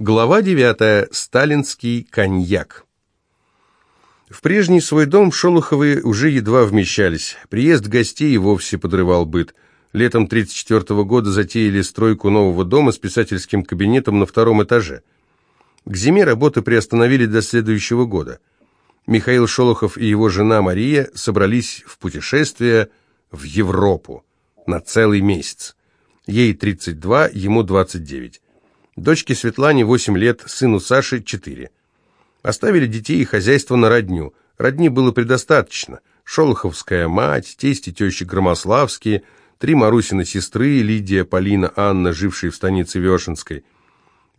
Глава 9. Сталинский коньяк. В прежний свой дом Шолоховы уже едва вмещались. Приезд гостей и вовсе подрывал быт. Летом 1934 года затеяли стройку нового дома с писательским кабинетом на втором этаже. К зиме работы приостановили до следующего года. Михаил Шолохов и его жена Мария собрались в путешествие в Европу на целый месяц. Ей 32, ему 29. Дочке Светлане 8 лет, сыну Саше 4. Оставили детей и хозяйство на родню. Родни было предостаточно. Шолоховская мать, тесть и тещи Громославские, три Марусины сестры, Лидия, Полина, Анна, жившие в станице Вешенской.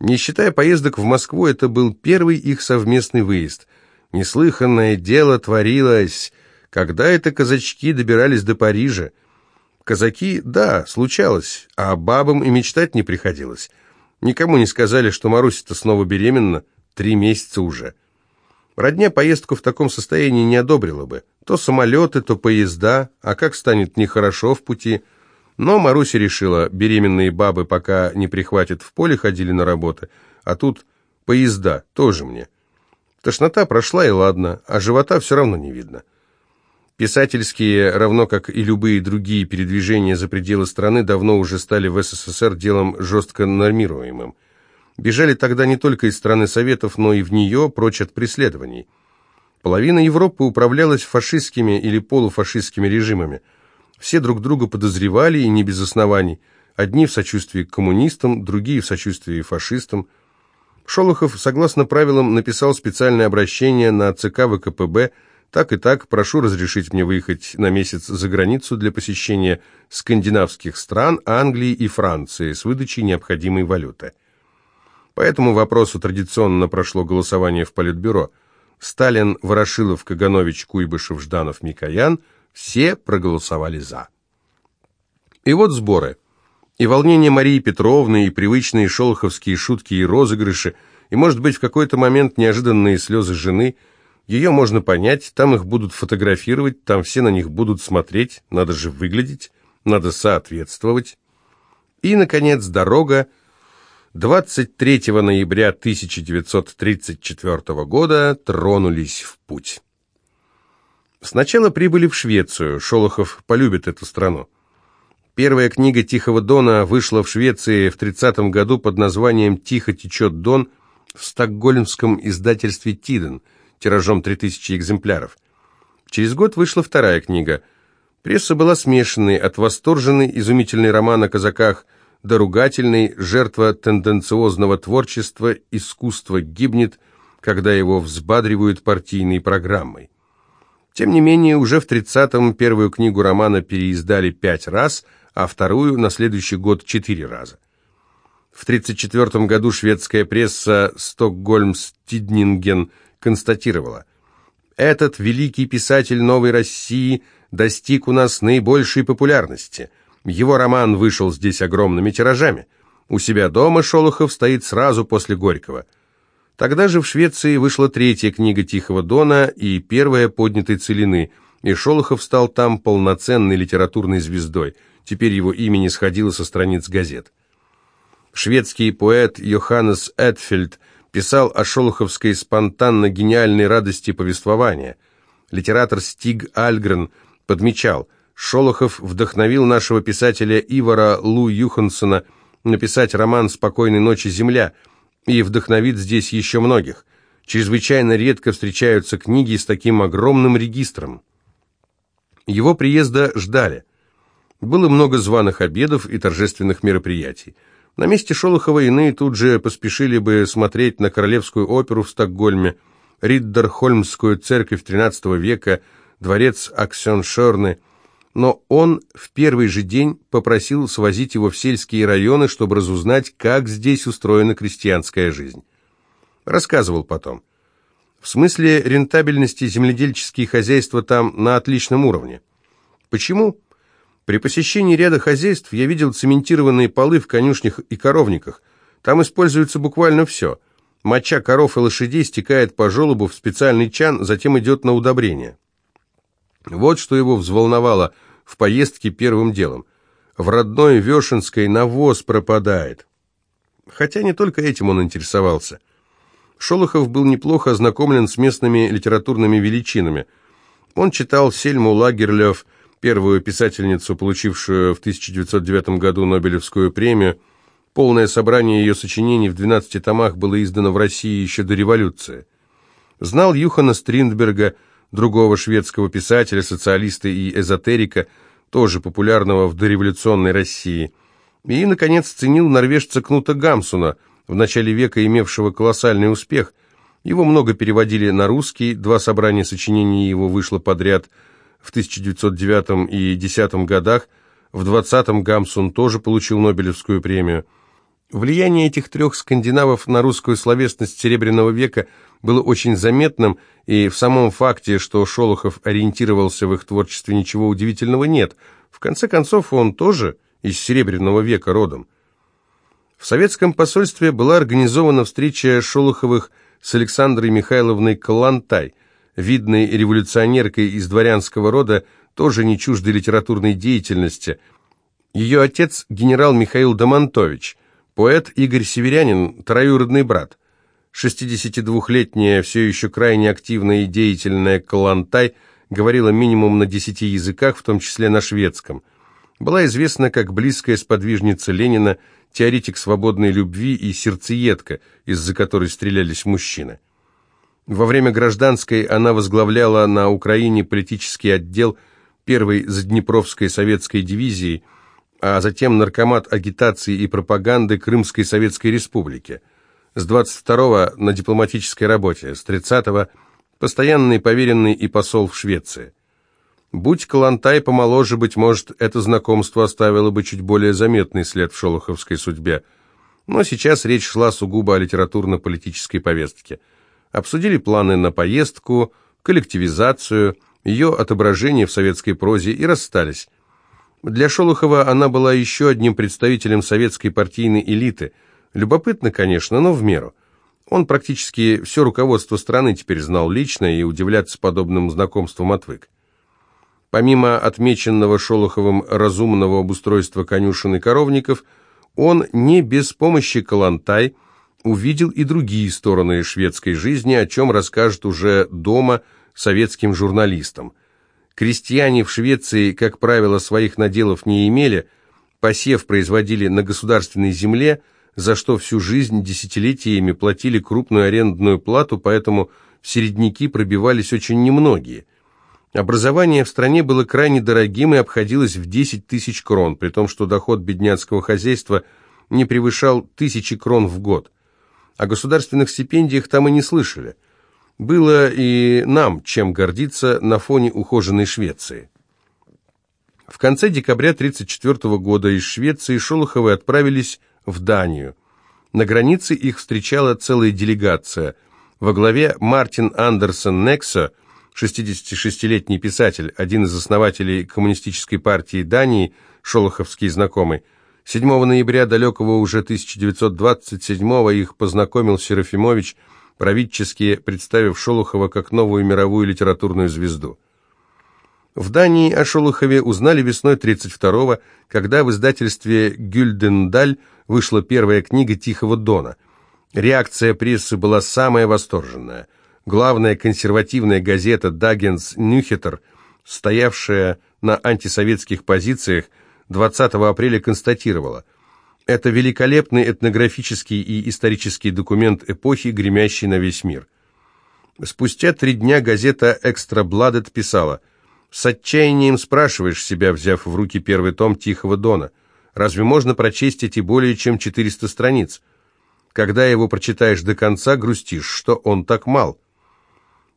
Не считая поездок в Москву, это был первый их совместный выезд. Неслыханное дело творилось. Когда это казачки добирались до Парижа? Казаки, да, случалось, а бабам и мечтать не приходилось. Никому не сказали, что Маруся-то снова беременна, три месяца уже. Родня поездку в таком состоянии не одобрила бы. То самолеты, то поезда, а как станет нехорошо в пути. Но Маруся решила, беременные бабы пока не прихватят в поле, ходили на работы, а тут поезда, тоже мне. Тошнота прошла и ладно, а живота все равно не видно. Писательские, равно как и любые другие передвижения за пределы страны, давно уже стали в СССР делом жестко нормируемым. Бежали тогда не только из страны Советов, но и в нее, прочь от преследований. Половина Европы управлялась фашистскими или полуфашистскими режимами. Все друг друга подозревали, и не без оснований. Одни в сочувствии к коммунистам, другие в сочувствии фашистам. Шолохов, согласно правилам, написал специальное обращение на ЦК ВКПБ так и так, прошу разрешить мне выехать на месяц за границу для посещения скандинавских стран, Англии и Франции с выдачей необходимой валюты. По этому вопросу традиционно прошло голосование в Политбюро. Сталин, Ворошилов, Каганович, Куйбышев, Жданов, Микоян – все проголосовали «за». И вот сборы. И волнение Марии Петровны, и привычные шолоховские шутки и розыгрыши, и, может быть, в какой-то момент неожиданные слезы жены – ее можно понять, там их будут фотографировать, там все на них будут смотреть, надо же выглядеть, надо соответствовать. И, наконец, дорога 23 ноября 1934 года тронулись в путь. Сначала прибыли в Швецию, Шолохов полюбит эту страну. Первая книга «Тихого дона» вышла в Швеции в 30 году под названием «Тихо течет Дон» в стокгольмском издательстве «Тиден», тиражом 3000 экземпляров. Через год вышла вторая книга. Пресса была смешанной, от восторженной, изумительный роман о казаках до ругательной, жертва тенденциозного творчества, искусство гибнет, когда его взбадривают партийной программой. Тем не менее, уже в 30-м первую книгу романа переиздали пять раз, а вторую на следующий год четыре раза. В 1934 году шведская пресса «Стокгольмс Тиднинген» констатировала, «Этот великий писатель новой России достиг у нас наибольшей популярности. Его роман вышел здесь огромными тиражами. У себя дома Шолохов стоит сразу после Горького». Тогда же в Швеции вышла третья книга Тихого Дона и первая «Поднятой целины», и Шолохов стал там полноценной литературной звездой. Теперь его имя не сходило со страниц газет. Шведский поэт Йоханнес Эдфельд писал о шолоховской спонтанно-гениальной радости повествования. Литератор Стиг Альгрен подмечал, Шолохов вдохновил нашего писателя Ивара Лу Юхансона написать роман «Спокойной ночи, земля» и вдохновит здесь еще многих. Чрезвычайно редко встречаются книги с таким огромным регистром. Его приезда ждали. Было много званых обедов и торжественных мероприятий. На месте Шолохова иные тут же поспешили бы смотреть на Королевскую оперу в Стокгольме, Риддерхольмскую церковь XIII века, дворец Аксеншерны, но он в первый же день попросил свозить его в сельские районы, чтобы разузнать, как здесь устроена крестьянская жизнь. Рассказывал потом. В смысле рентабельности земледельческие хозяйства там на отличном уровне. Почему? При посещении ряда хозяйств я видел цементированные полы в конюшнях и коровниках. Там используется буквально все. Моча коров и лошадей стекает по желобу в специальный чан, затем идет на удобрение. Вот что его взволновало в поездке первым делом. В родной Вешенской навоз пропадает. хотя не только этим он интересовался. Шолохов был неплохо ознакомлен с местными литературными величинами. Он читал Сельму Лагерлёв, первую писательницу, получившую в 1909 году Нобелевскую премию. Полное собрание ее сочинений в 12 томах было издано в России еще до революции. Знал Юхана Стриндберга, другого шведского писателя, социалиста и эзотерика, тоже популярного в дореволюционной России. И, наконец, ценил норвежца Кнута Гамсуна, в начале века имевшего колоссальный успех. Его много переводили на русский, два собрания сочинений его вышло подряд в 1909 и 10 годах, в 20-м Гамсун тоже получил Нобелевскую премию. Влияние этих трех скандинавов на русскую словесность Серебряного века было очень заметным, и в самом факте, что Шолохов ориентировался в их творчестве, ничего удивительного нет. В конце концов, он тоже из Серебряного века родом. В советском посольстве была организована встреча Шолоховых с Александрой Михайловной Калантай, видной революционеркой из дворянского рода, тоже не чуждой литературной деятельности. Ее отец – генерал Михаил Домонтович – Поэт Игорь Северянин, троюродный брат. 62-летняя, все еще крайне активная и деятельная Калантай говорила минимум на десяти языках, в том числе на шведском. Была известна как близкая сподвижница Ленина, теоретик свободной любви и сердцеедка, из-за которой стрелялись мужчины. Во время гражданской она возглавляла на Украине политический отдел первой Заднепровской советской дивизии – а затем наркомат агитации и пропаганды Крымской Советской Республики. С 22-го на дипломатической работе, с 30-го постоянный поверенный и посол в Швеции. Будь Калантай помоложе, быть может, это знакомство оставило бы чуть более заметный след в шолоховской судьбе. Но сейчас речь шла сугубо о литературно-политической повестке. Обсудили планы на поездку, коллективизацию, ее отображение в советской прозе и расстались. Для Шолохова она была еще одним представителем советской партийной элиты. Любопытно, конечно, но в меру. Он практически все руководство страны теперь знал лично и удивляться подобным знакомствам отвык. Помимо отмеченного Шолоховым разумного обустройства конюшен и коровников, он не без помощи Калантай увидел и другие стороны шведской жизни, о чем расскажет уже дома советским журналистам – Крестьяне в Швеции, как правило, своих наделов не имели, посев производили на государственной земле, за что всю жизнь десятилетиями платили крупную арендную плату, поэтому в середняки пробивались очень немногие. Образование в стране было крайне дорогим и обходилось в 10 тысяч крон, при том, что доход бедняцкого хозяйства не превышал тысячи крон в год. О государственных стипендиях там и не слышали – было и нам чем гордиться на фоне ухоженной Швеции. В конце декабря 1934 года из Швеции Шолоховы отправились в Данию. На границе их встречала целая делегация. Во главе Мартин Андерсон Некса, 66-летний писатель, один из основателей Коммунистической партии Дании, шолоховский знакомый. 7 ноября далекого уже 1927 их познакомил Серафимович – правительски представив Шолохова как новую мировую литературную звезду. В Дании о Шолохове узнали весной 32-го, когда в издательстве «Гюльдендаль» вышла первая книга «Тихого Дона». Реакция прессы была самая восторженная. Главная консервативная газета «Дагенс Нюхетер», стоявшая на антисоветских позициях, 20 апреля констатировала – это великолепный этнографический и исторический документ эпохи, гремящий на весь мир. Спустя три дня газета «Экстра Бладет» писала «С отчаянием спрашиваешь себя, взяв в руки первый том «Тихого Дона», разве можно прочесть эти более чем 400 страниц? Когда его прочитаешь до конца, грустишь, что он так мал».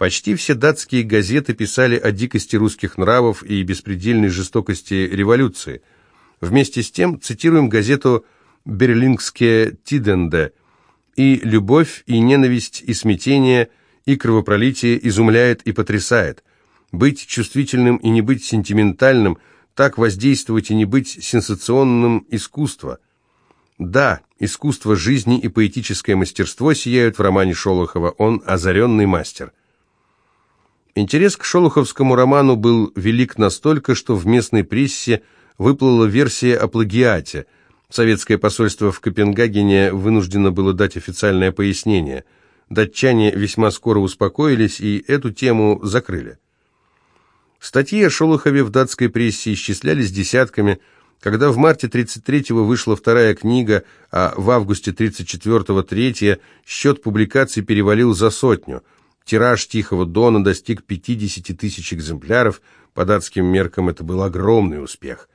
Почти все датские газеты писали о дикости русских нравов и беспредельной жестокости революции – Вместе с тем цитируем газету «Берлингские Тиденде». И любовь, и ненависть, и смятение, и кровопролитие изумляет и потрясает. Быть чувствительным и не быть сентиментальным, так воздействовать и не быть сенсационным искусство. Да, искусство жизни и поэтическое мастерство сияют в романе Шолохова, он озаренный мастер. Интерес к шолоховскому роману был велик настолько, что в местной прессе – выплыла версия о плагиате. Советское посольство в Копенгагене вынуждено было дать официальное пояснение. Датчане весьма скоро успокоились и эту тему закрыли. Статьи о Шолохове в датской прессе исчислялись десятками. Когда в марте 33-го вышла вторая книга, а в августе 34-го третья, счет публикаций перевалил за сотню. Тираж «Тихого дона» достиг 50 тысяч экземпляров, по датским меркам это был огромный успех.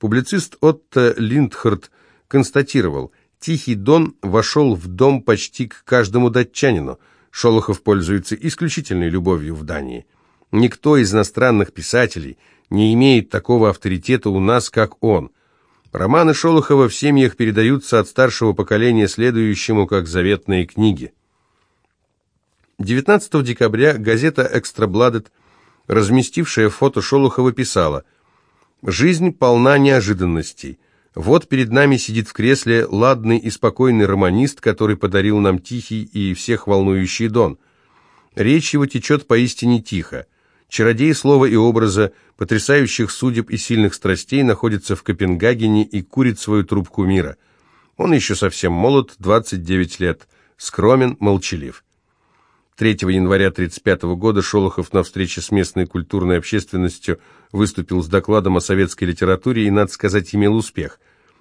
Публицист Отто Линдхард констатировал, «Тихий Дон вошел в дом почти к каждому датчанину. Шолохов пользуется исключительной любовью в Дании. Никто из иностранных писателей не имеет такого авторитета у нас, как он. Романы Шолохова в семьях передаются от старшего поколения следующему, как заветные книги». 19 декабря газета «Экстрабладет», разместившая фото Шолохова, писала – Жизнь полна неожиданностей. Вот перед нами сидит в кресле ладный и спокойный романист, который подарил нам тихий и всех волнующий Дон. Речь его течет поистине тихо. Чародей слова и образа, потрясающих судеб и сильных страстей, находится в Копенгагене и курит свою трубку мира. Он еще совсем молод, 29 лет, скромен, молчалив. 3 января 1935 года Шолохов на встрече с местной культурной общественностью выступил с докладом о советской литературе и, надо сказать, имел успех.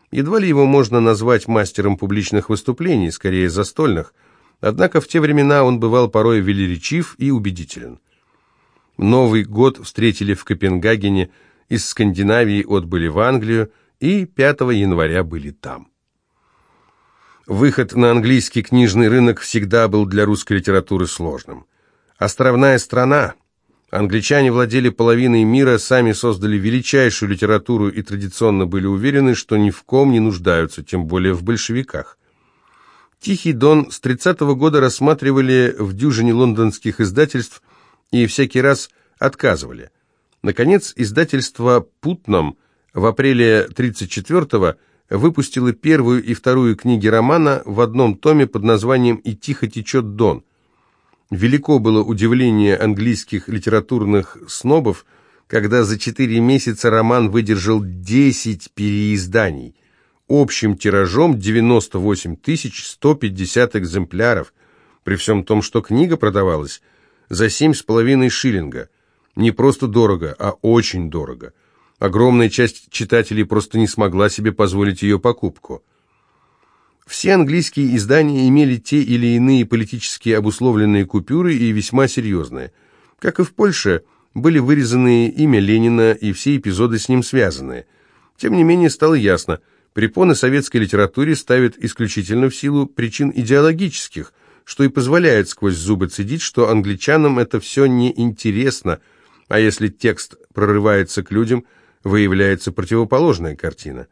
Едва ли его можно назвать мастером публичных выступлений, скорее застольных, однако в те времена он бывал порой велеречив и убедителен. Новый год встретили в Копенгагене, из Скандинавии отбыли в Англию и 5 января были там. Выход на английский книжный рынок всегда был для русской литературы сложным. Островная страна. Англичане владели половиной мира, сами создали величайшую литературу и традиционно были уверены, что ни в ком не нуждаются, тем более в большевиках. «Тихий дон» с 30-го года рассматривали в дюжине лондонских издательств и всякий раз отказывали. Наконец, издательство «Путнам» в апреле 34-го выпустила первую и вторую книги романа в одном томе под названием «И тихо течет Дон». Велико было удивление английских литературных снобов, когда за четыре месяца роман выдержал 10 переизданий, общим тиражом 98 150 экземпляров, при всем том, что книга продавалась за 7,5 шиллинга. Не просто дорого, а очень дорого – Огромная часть читателей просто не смогла себе позволить ее покупку. Все английские издания имели те или иные политически обусловленные купюры и весьма серьезные. Как и в Польше, были вырезаны имя Ленина и все эпизоды с ним связанные. Тем не менее, стало ясно, препоны советской литературе ставят исключительно в силу причин идеологических, что и позволяет сквозь зубы цедить, что англичанам это все неинтересно, а если текст прорывается к людям – выявляется противоположная картина.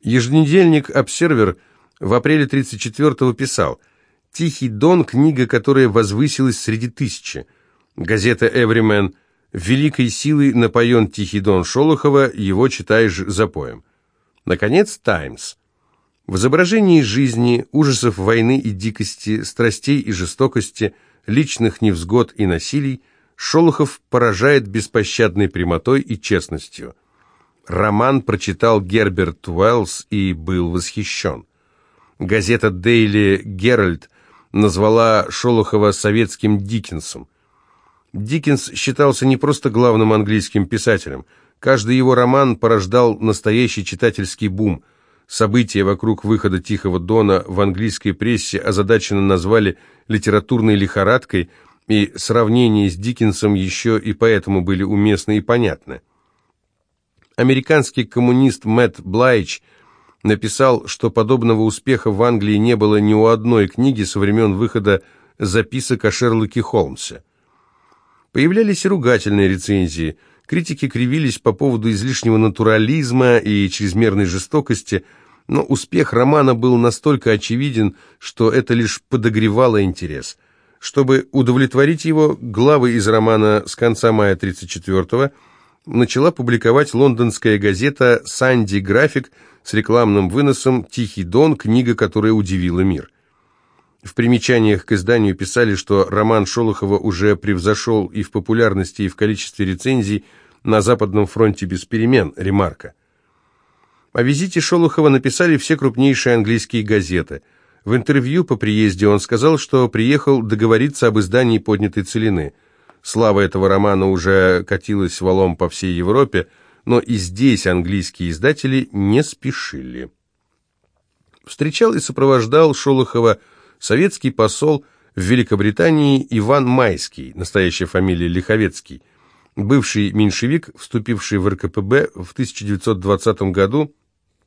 Еженедельник «Обсервер» в апреле 34-го писал «Тихий дон» – книга, которая возвысилась среди тысячи. Газета «Эвримен» великой силой напоен Тихий дон Шолохова, его читаешь запоем. Наконец, «Таймс». В изображении жизни, ужасов войны и дикости, страстей и жестокости, личных невзгод и насилий – Шолохов поражает беспощадной прямотой и честностью. Роман прочитал Герберт Уэллс и был восхищен. Газета «Дейли Геральд» назвала Шолохова советским Диккенсом. Диккенс считался не просто главным английским писателем. Каждый его роман порождал настоящий читательский бум. События вокруг выхода «Тихого дона» в английской прессе озадаченно назвали литературной лихорадкой – и сравнения с Диккенсом еще и поэтому были уместны и понятны. Американский коммунист Мэтт Блайч написал, что подобного успеха в Англии не было ни у одной книги со времен выхода записок о Шерлоке Холмсе. Появлялись и ругательные рецензии. Критики кривились по поводу излишнего натурализма и чрезмерной жестокости, но успех романа был настолько очевиден, что это лишь подогревало интерес – чтобы удовлетворить его, главы из романа с конца мая 34-го начала публиковать лондонская газета «Санди График» с рекламным выносом «Тихий дон», книга, которая удивила мир. В примечаниях к изданию писали, что роман Шолохова уже превзошел и в популярности, и в количестве рецензий на Западном фронте без перемен, ремарка. О визите Шолохова написали все крупнейшие английские газеты. В интервью по приезде он сказал, что приехал договориться об издании «Поднятой целины». Слава этого романа уже катилась валом по всей Европе, но и здесь английские издатели не спешили. Встречал и сопровождал Шолохова советский посол в Великобритании Иван Майский, настоящая фамилия Лиховецкий, бывший меньшевик, вступивший в РКПБ в 1920 году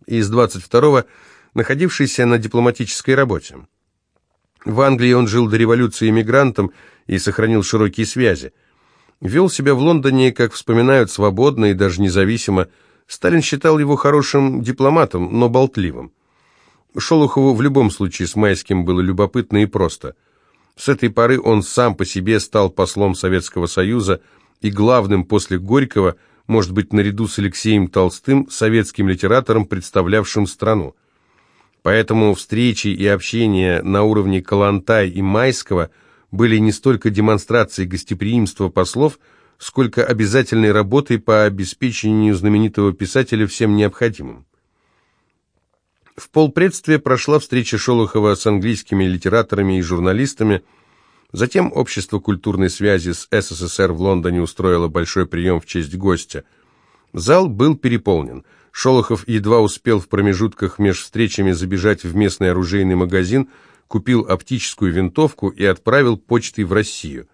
и с 22-го находившийся на дипломатической работе. В Англии он жил до революции иммигрантом и сохранил широкие связи. Вел себя в Лондоне, как вспоминают, свободно и даже независимо. Сталин считал его хорошим дипломатом, но болтливым. Шолохову в любом случае с Майским было любопытно и просто. С этой поры он сам по себе стал послом Советского Союза и главным после Горького, может быть, наряду с Алексеем Толстым, советским литератором, представлявшим страну. Поэтому встречи и общение на уровне Калантай и Майского были не столько демонстрацией гостеприимства послов, сколько обязательной работой по обеспечению знаменитого писателя всем необходимым. В полпредстве прошла встреча Шолохова с английскими литераторами и журналистами. Затем Общество культурной связи с СССР в Лондоне устроило большой прием в честь гостя. Зал был переполнен. Шолохов едва успел в промежутках между встречами забежать в местный оружейный магазин, купил оптическую винтовку и отправил почтой в Россию.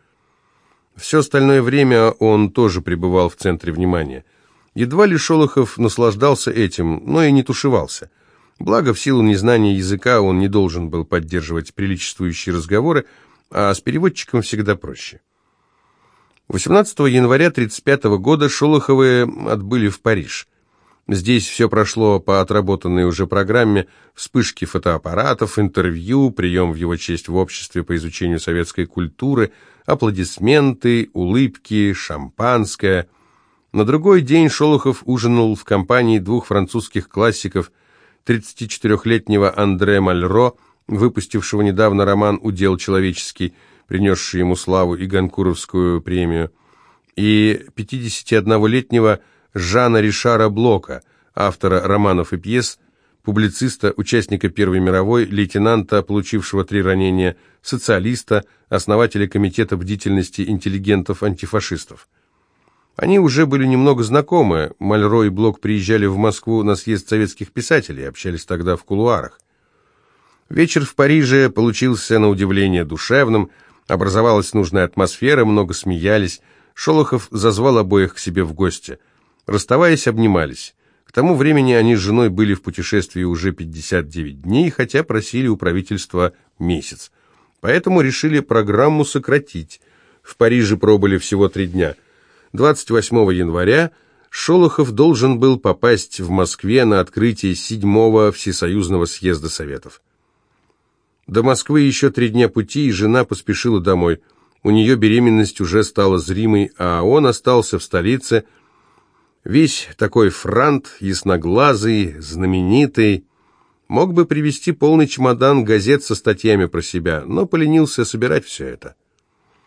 Все остальное время он тоже пребывал в центре внимания. Едва ли Шолохов наслаждался этим, но и не тушевался – Благо, в силу незнания языка он не должен был поддерживать приличествующие разговоры, а с переводчиком всегда проще. 18 января 1935 года Шолоховы отбыли в Париж. Здесь все прошло по отработанной уже программе, вспышки фотоаппаратов, интервью, прием в его честь в обществе по изучению советской культуры, аплодисменты, улыбки, шампанское. На другой день Шолохов ужинал в компании двух французских классиков 34-летнего Андре Мальро, выпустившего недавно роман «Удел человеческий», принесший ему славу и Ганкуровскую премию, и 51-летнего Жана Ришара Блока, автора романов и пьес, публициста, участника Первой мировой, лейтенанта, получившего три ранения, социалиста, основателя комитета бдительности интеллигентов-антифашистов. Они уже были немного знакомы. Мальро и Блок приезжали в Москву на съезд советских писателей, общались тогда в кулуарах. Вечер в Париже получился на удивление душевным, образовалась нужная атмосфера, много смеялись. Шолохов зазвал обоих к себе в гости. Расставаясь, обнимались. К тому времени они с женой были в путешествии уже 59 дней, хотя просили у правительства месяц. Поэтому решили программу сократить. В Париже пробыли всего три дня – 28 января Шолохов должен был попасть в Москве на открытие седьмого Всесоюзного съезда Советов. До Москвы еще три дня пути, и жена поспешила домой. У нее беременность уже стала зримой, а он остался в столице, весь такой франт, ясноглазый, знаменитый. Мог бы привезти полный чемодан газет со статьями про себя, но поленился собирать все это.